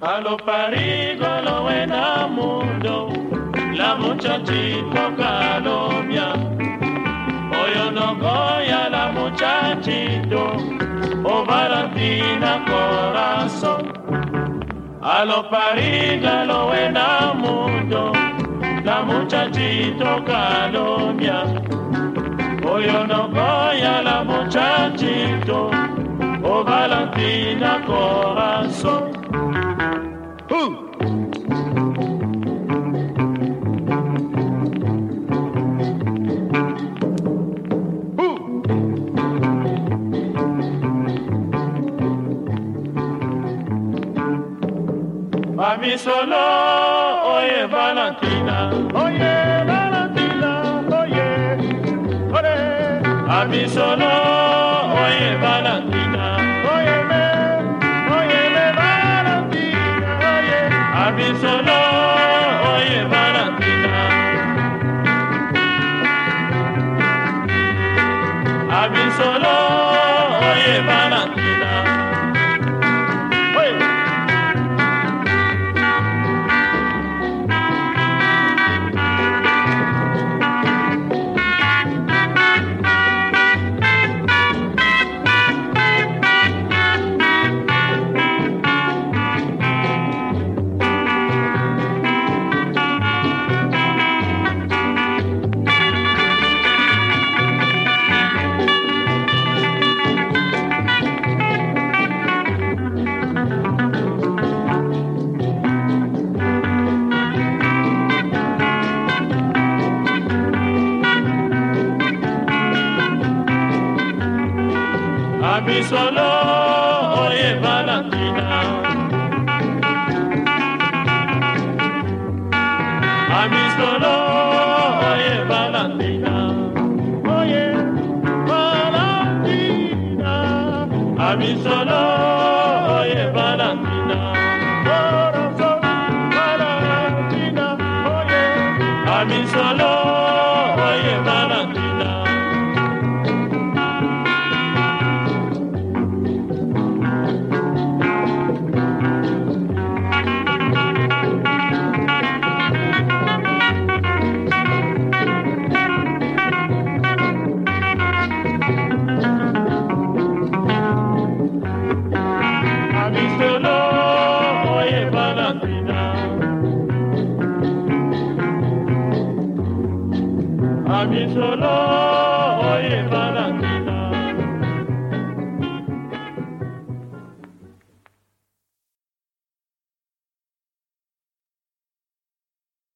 Allo pericolo wena mundo la muchachito calomia no goya la muchachito O Valentina corazón. Allo pericolo wena mundo la muchachito calomia no goya la muchachito O Valentina corazón Mami solo, oye Valentina, oye Valentina, oye, oye. Mami solo, oye Valentina, oye me, oye me Valentina, oye. Mami solo, oye Valentina. Mami solo, A mí solo, oye Valentina. A mí solo, oye Valentina. Oye Valentina. A mí solo, oye Valentina. Solo, biso lo oyebana